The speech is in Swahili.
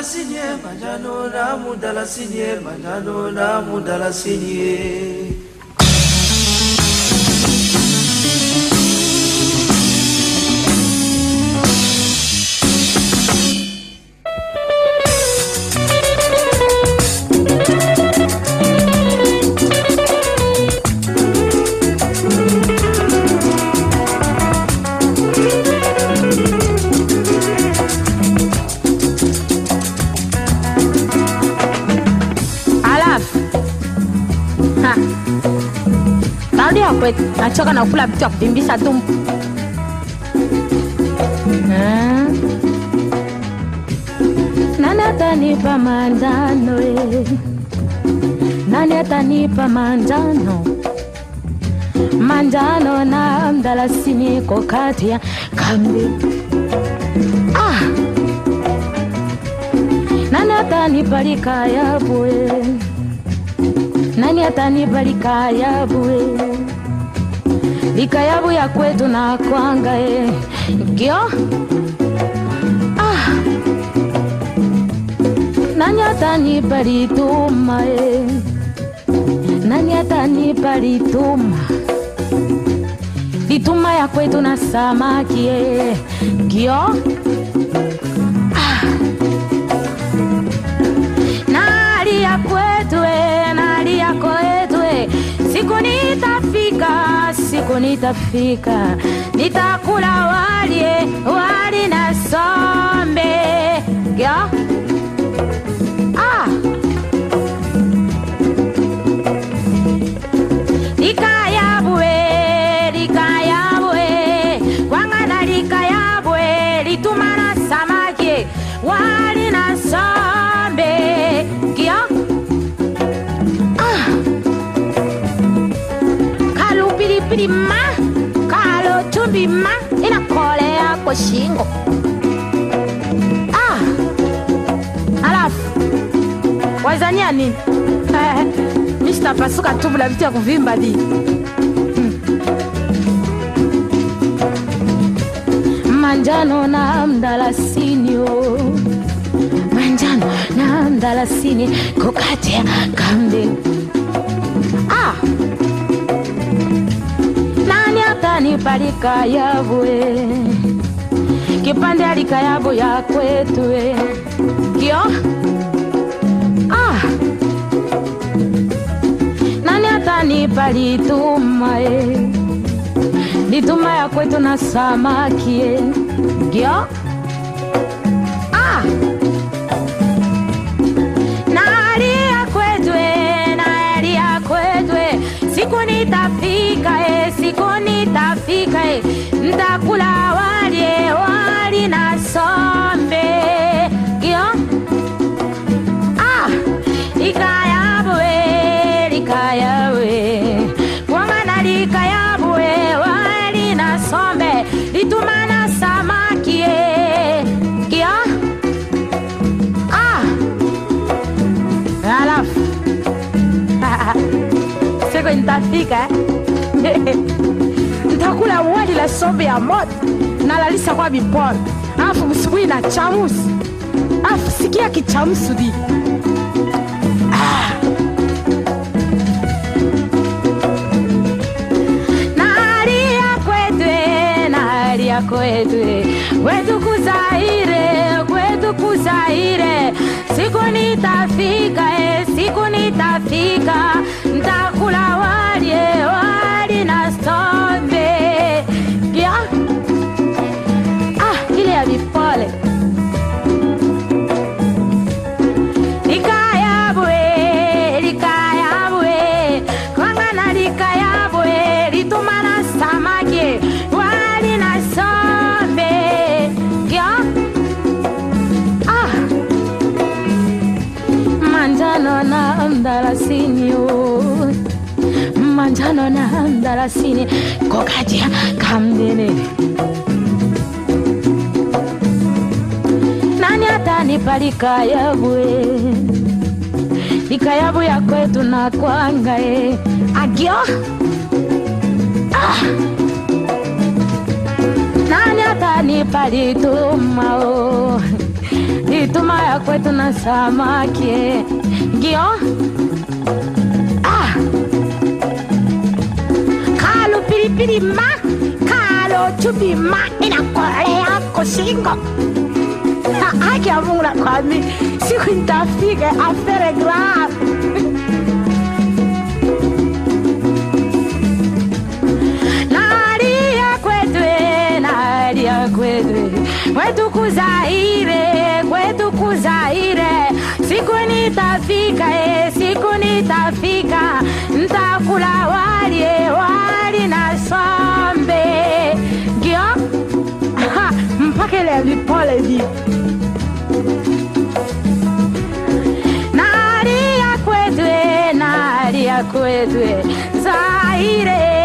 Manjano na mudalasini, manjano na mudalasini, manjano na mudalasini. Hapo, nachoka na kula vitu ya kuvimbisha tumbo. Ah. Nani atanipa manjano eh? Nani atanipa manjano? Manjano na mdalasini ko kati ya kambi. Ah. Nani atanipa likayabu eh? Nani atanipa likayabu eh? Likayabu ya kwetu na kwanga eh. Kio? Ah. Nani atanipa lituma eh? Nani atanipa lituma? Lituma ya kwetu na samaki eh. ah. nali ya kwetu eh, nali ya kwetu eh. siku nitafika siku nitafika nitakula wali eh, wali na sombe kalo pilipili ma kalo tumbima ma inakolea kwa shingo ah. alafu wazania nini eh, mi sitapasuka la vitu ya kuvimba di manjano na mdalasini oh. manjano na mdalasini kukatia ya nani atanipa likayabu eh? kipande ya likayabu ya kwetu eh? kio ah. nani atanipa lituma eh? lituma ya kwetu na samaki eh? gyo ah. Nitafika eh, siku nitafika eh. ntakula wali eh, wali na sombe gyo ah. likayabwe likayabwe nitafika eh. ntakula wali la sombe ya moto nalalisa kwa biporo alafu msubuhi na chamusi. Alafu sikia kichamusu di kwetwe kwetu kuzaire kwetu kuzaire siku nitafika eh, siku nitafika ntakula wali manjano na mdalasini oh. manjano na mdalasini kokatia kamdene nani atanipa likayabwe likayabu ya kwetu na kwanga agio. Agyo ah. nani atanipa lituma ya kwetu na samaki ngio ah. kalo pilipili ma kalo chupi ma inakolea koshingo. Ha- haki ya mungu nakwami siku nitafika afere grave nalia kwetwe nalia kwetwe kwetu kuzaire kwetu kuzaire. Siku nitafika e siku nitafika ntakula wali wali na sombe. Gio vipole vi naria kwetwe naria kwetwe zaire